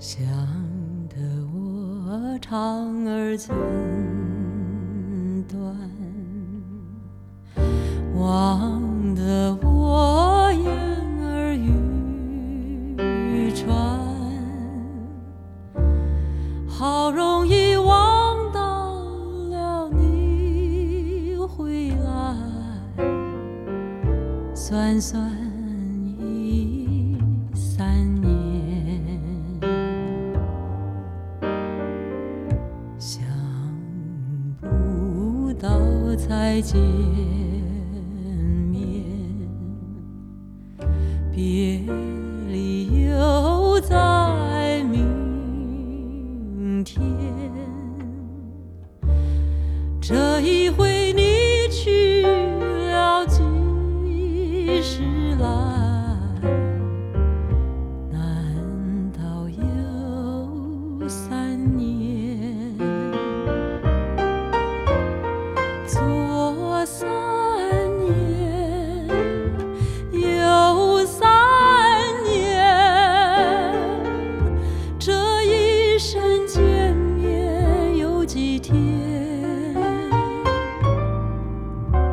想得我肠儿寸断，望得我言儿欲穿。好容易望到了你回来，算算想不到再见面别离又在明天。这一回